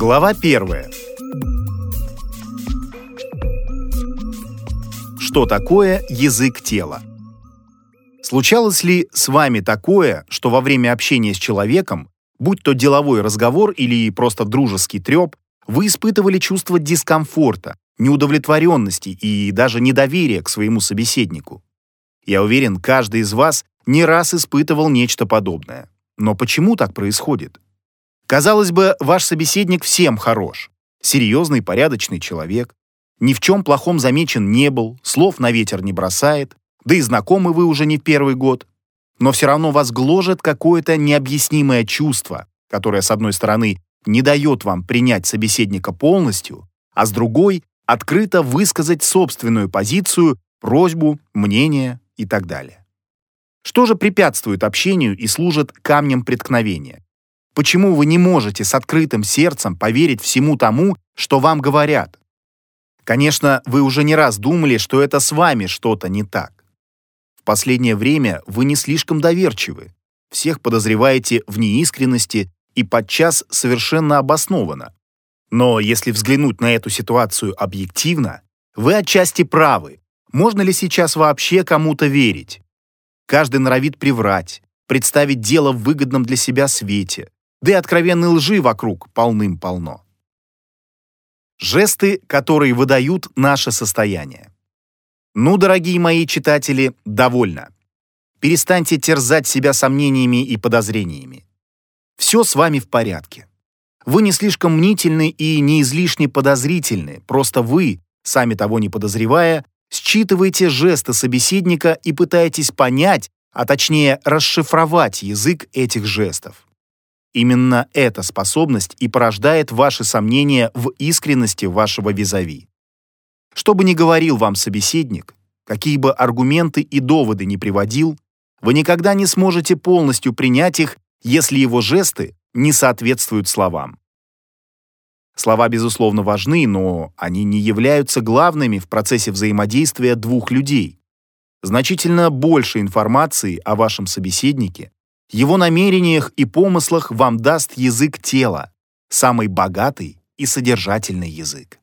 Глава первая. Что такое язык тела? Случалось ли с вами такое, что во время общения с человеком, будь то деловой разговор или просто дружеский треп, вы испытывали чувство дискомфорта, неудовлетворенности и даже недоверия к своему собеседнику? Я уверен, каждый из вас не раз испытывал нечто подобное. Но почему так происходит? Казалось бы, ваш собеседник всем хорош. Серьезный, порядочный человек, ни в чем плохом замечен не был, слов на ветер не бросает, да и знакомы вы уже не первый год. Но все равно вас гложет какое-то необъяснимое чувство, которое, с одной стороны, не дает вам принять собеседника полностью, а с другой — открыто высказать собственную позицию, просьбу, мнение и так далее. Что же препятствует общению и служит камнем преткновения? Почему вы не можете с открытым сердцем поверить всему тому, что вам говорят? Конечно, вы уже не раз думали, что это с вами что-то не так. В последнее время вы не слишком доверчивы, всех подозреваете в неискренности и подчас совершенно обоснованно. Но если взглянуть на эту ситуацию объективно, вы отчасти правы. Можно ли сейчас вообще кому-то верить? Каждый норовит приврать, представить дело в выгодном для себя свете, да и откровенной лжи вокруг полным-полно. Жесты, которые выдают наше состояние. Ну, дорогие мои читатели, довольно. Перестаньте терзать себя сомнениями и подозрениями. Все с вами в порядке. Вы не слишком мнительны и не излишне подозрительны, просто вы, сами того не подозревая, считываете жесты собеседника и пытаетесь понять, а точнее расшифровать язык этих жестов. Именно эта способность и порождает ваши сомнения в искренности вашего визави. Что бы ни говорил вам собеседник, какие бы аргументы и доводы ни приводил, вы никогда не сможете полностью принять их, если его жесты не соответствуют словам. Слова, безусловно, важны, но они не являются главными в процессе взаимодействия двух людей. Значительно больше информации о вашем собеседнике его намерениях и помыслах вам даст язык тела, самый богатый и содержательный язык.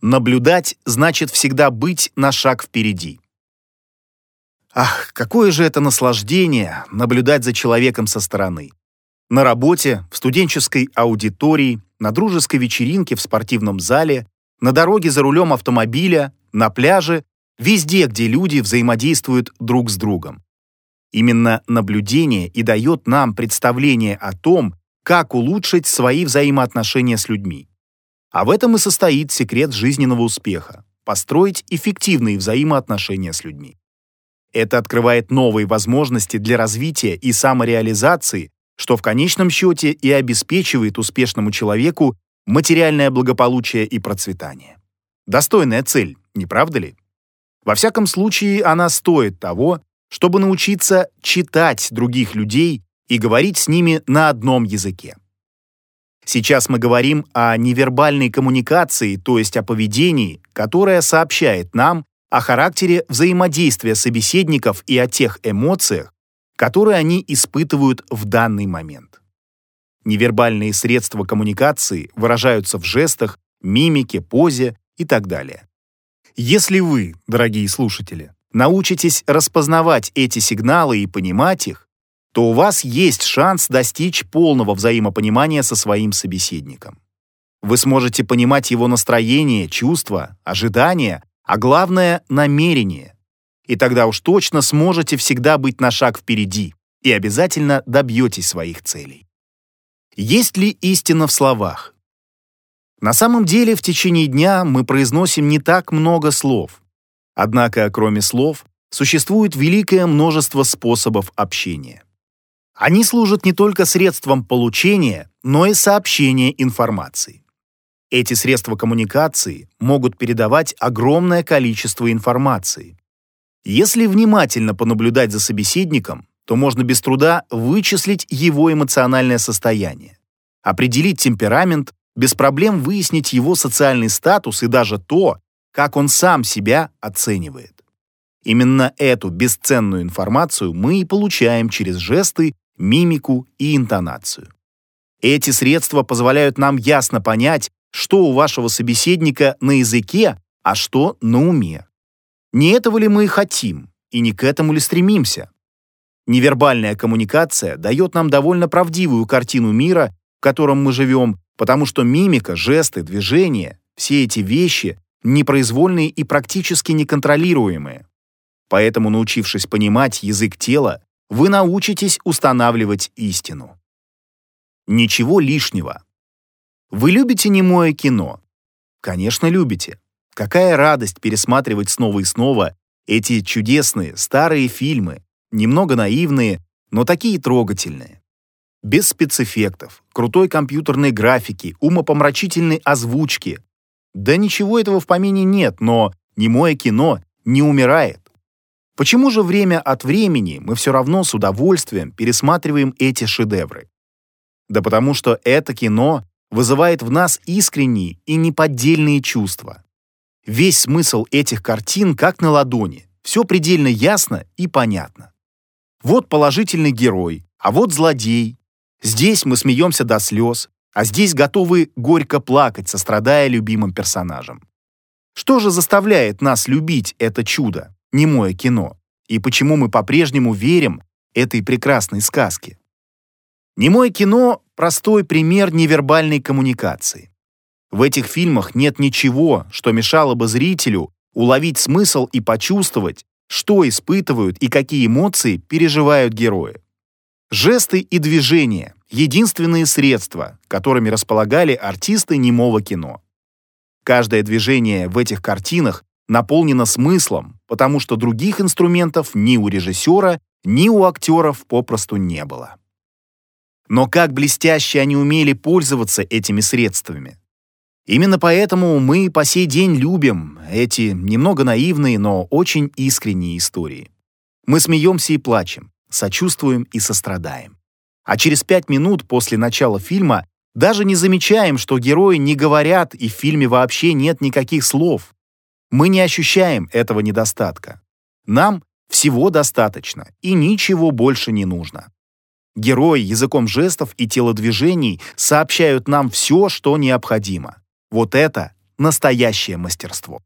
Наблюдать значит всегда быть на шаг впереди. Ах, какое же это наслаждение наблюдать за человеком со стороны. На работе, в студенческой аудитории, на дружеской вечеринке в спортивном зале, на дороге за рулем автомобиля, на пляже, везде, где люди взаимодействуют друг с другом. Именно наблюдение и дает нам представление о том, как улучшить свои взаимоотношения с людьми. А в этом и состоит секрет жизненного успеха – построить эффективные взаимоотношения с людьми. Это открывает новые возможности для развития и самореализации, что в конечном счете и обеспечивает успешному человеку материальное благополучие и процветание. Достойная цель, не правда ли? Во всяком случае, она стоит того, чтобы научиться читать других людей и говорить с ними на одном языке. Сейчас мы говорим о невербальной коммуникации, то есть о поведении, которое сообщает нам о характере взаимодействия собеседников и о тех эмоциях, которые они испытывают в данный момент. Невербальные средства коммуникации выражаются в жестах, мимике, позе и так далее. Если вы, дорогие слушатели, научитесь распознавать эти сигналы и понимать их, то у вас есть шанс достичь полного взаимопонимания со своим собеседником. Вы сможете понимать его настроение, чувства, ожидания, а главное — намерение. И тогда уж точно сможете всегда быть на шаг впереди и обязательно добьетесь своих целей. Есть ли истина в словах? На самом деле в течение дня мы произносим не так много слов, Однако, кроме слов, существует великое множество способов общения. Они служат не только средством получения, но и сообщения информации. Эти средства коммуникации могут передавать огромное количество информации. Если внимательно понаблюдать за собеседником, то можно без труда вычислить его эмоциональное состояние, определить темперамент, без проблем выяснить его социальный статус и даже то, как он сам себя оценивает. Именно эту бесценную информацию мы и получаем через жесты, мимику и интонацию. Эти средства позволяют нам ясно понять, что у вашего собеседника на языке, а что на уме. Не этого ли мы и хотим, и не к этому ли стремимся? Невербальная коммуникация дает нам довольно правдивую картину мира, в котором мы живем, потому что мимика, жесты, движения — все эти вещи непроизвольные и практически неконтролируемые. Поэтому, научившись понимать язык тела, вы научитесь устанавливать истину. Ничего лишнего. Вы любите немое кино? Конечно, любите. Какая радость пересматривать снова и снова эти чудесные старые фильмы, немного наивные, но такие трогательные. Без спецэффектов, крутой компьютерной графики, умопомрачительной озвучки. Да ничего этого в помине нет, но немое кино не умирает. Почему же время от времени мы все равно с удовольствием пересматриваем эти шедевры? Да потому что это кино вызывает в нас искренние и неподдельные чувства. Весь смысл этих картин как на ладони, все предельно ясно и понятно. Вот положительный герой, а вот злодей. Здесь мы смеемся до слез, а здесь готовы горько плакать, сострадая любимым персонажам. Что же заставляет нас любить это чудо, немое кино, и почему мы по-прежнему верим этой прекрасной сказке? Немое кино — простой пример невербальной коммуникации. В этих фильмах нет ничего, что мешало бы зрителю уловить смысл и почувствовать, что испытывают и какие эмоции переживают герои. Жесты и движения — единственные средства, которыми располагали артисты немого кино. Каждое движение в этих картинах наполнено смыслом, потому что других инструментов ни у режиссера, ни у актеров попросту не было. Но как блестяще они умели пользоваться этими средствами. Именно поэтому мы по сей день любим эти немного наивные, но очень искренние истории. Мы смеемся и плачем, сочувствуем и сострадаем. А через пять минут после начала фильма даже не замечаем, что герои не говорят и в фильме вообще нет никаких слов. Мы не ощущаем этого недостатка. Нам всего достаточно и ничего больше не нужно. Герои языком жестов и телодвижений сообщают нам все, что необходимо. Вот это настоящее мастерство.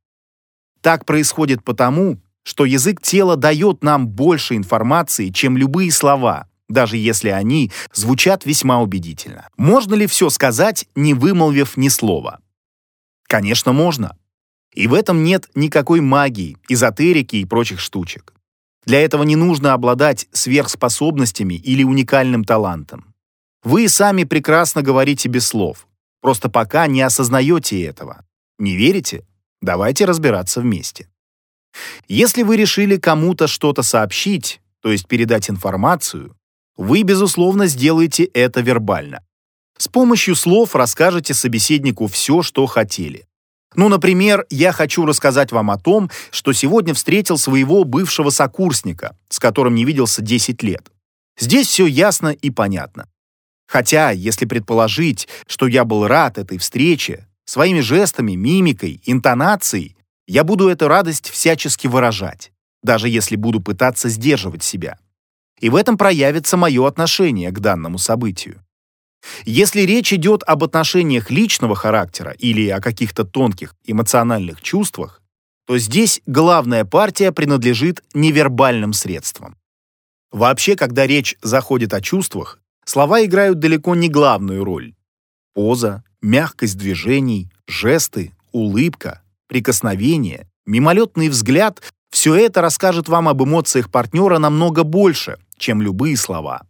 Так происходит потому, что язык тела дает нам больше информации, чем любые слова, даже если они звучат весьма убедительно. Можно ли все сказать, не вымолвив ни слова? Конечно, можно. И в этом нет никакой магии, эзотерики и прочих штучек. Для этого не нужно обладать сверхспособностями или уникальным талантом. Вы сами прекрасно говорите без слов, просто пока не осознаете этого. Не верите? Давайте разбираться вместе. Если вы решили кому-то что-то сообщить, то есть передать информацию, вы, безусловно, сделаете это вербально. С помощью слов расскажете собеседнику все, что хотели. Ну, например, я хочу рассказать вам о том, что сегодня встретил своего бывшего сокурсника, с которым не виделся 10 лет. Здесь все ясно и понятно. Хотя, если предположить, что я был рад этой встрече, своими жестами, мимикой, интонацией, я буду эту радость всячески выражать, даже если буду пытаться сдерживать себя. И в этом проявится мое отношение к данному событию. Если речь идет об отношениях личного характера или о каких-то тонких эмоциональных чувствах, то здесь главная партия принадлежит невербальным средствам. Вообще, когда речь заходит о чувствах, слова играют далеко не главную роль. Поза, мягкость движений, жесты, улыбка, прикосновение, мимолетный взгляд – все это расскажет вам об эмоциях партнера намного больше, чем любые слова.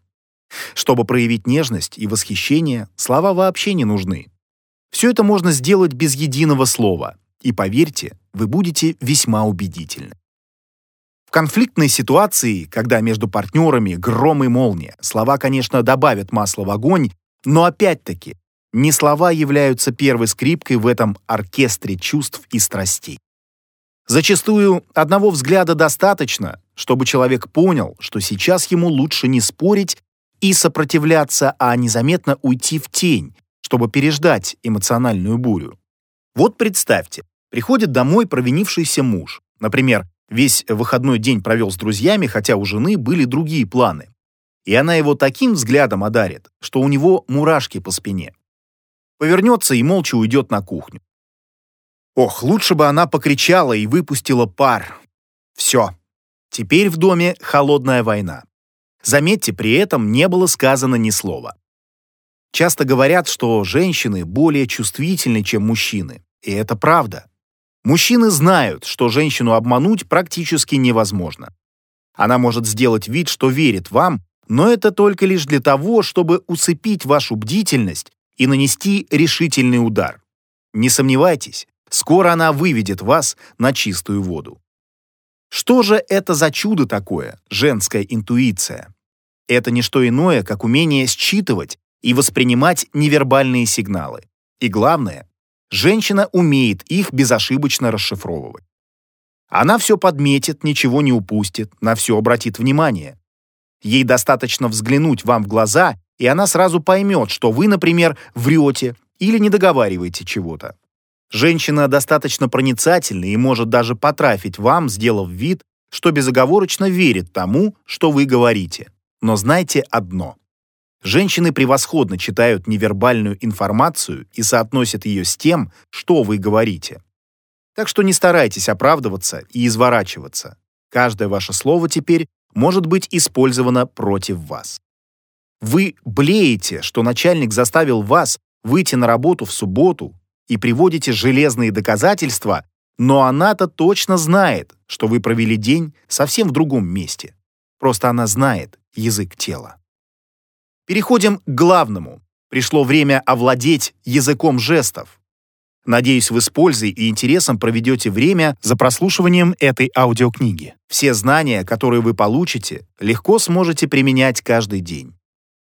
Чтобы проявить нежность и восхищение, слова вообще не нужны. Все это можно сделать без единого слова, и поверьте, вы будете весьма убедительны. В конфликтной ситуации, когда между партнерами гром и молния, слова, конечно, добавят масла в огонь, но опять-таки, не слова являются первой скрипкой в этом оркестре чувств и страстей. Зачастую одного взгляда достаточно, чтобы человек понял, что сейчас ему лучше не спорить и сопротивляться, а незаметно уйти в тень, чтобы переждать эмоциональную бурю. Вот представьте, приходит домой провинившийся муж. Например, весь выходной день провел с друзьями, хотя у жены были другие планы. и она его таким взглядом одарит, что у него мурашки по спине. Повернется и молча уйдет на кухню. Ох, лучше бы она покричала и выпустила пар. Все. Теперь в доме холодная война. Заметьте, при этом не было сказано ни слова. Часто говорят, что женщины более чувствительны, чем мужчины. И это правда. Мужчины знают, что женщину обмануть практически невозможно. Она может сделать вид, что верит вам, но это только лишь для того, чтобы усыпить вашу бдительность и нанести решительный удар. Не сомневайтесь, скоро она выведет вас на чистую воду. Что же это за чудо такое, женская интуиция? Это не что иное, как умение считывать и воспринимать невербальные сигналы. И главное, женщина умеет их безошибочно расшифровывать. Она все подметит, ничего не упустит, на все обратит внимание. Ей достаточно взглянуть вам в глаза, и она сразу поймет, что вы, например, врете или не договариваете чего-то. Женщина достаточно проницательна и может даже потрафить вам, сделав вид, что безоговорочно верит тому, что вы говорите. Но знайте одно. Женщины превосходно читают невербальную информацию и соотносят ее с тем, что вы говорите. Так что не старайтесь оправдываться и изворачиваться. Каждое ваше слово теперь может быть использовано против вас. Вы блеете, что начальник заставил вас выйти на работу в субботу и приводите железные доказательства, но она-то точно знает, что вы провели день совсем в другом месте. Просто она знает язык тела. Переходим к главному. Пришло время овладеть языком жестов. Надеюсь, вы с пользой и интересом проведете время за прослушиванием этой аудиокниги. Все знания, которые вы получите, легко сможете применять каждый день.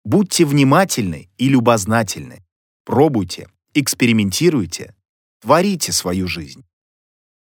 Будьте внимательны и любознательны. Пробуйте, экспериментируйте, творите свою жизнь.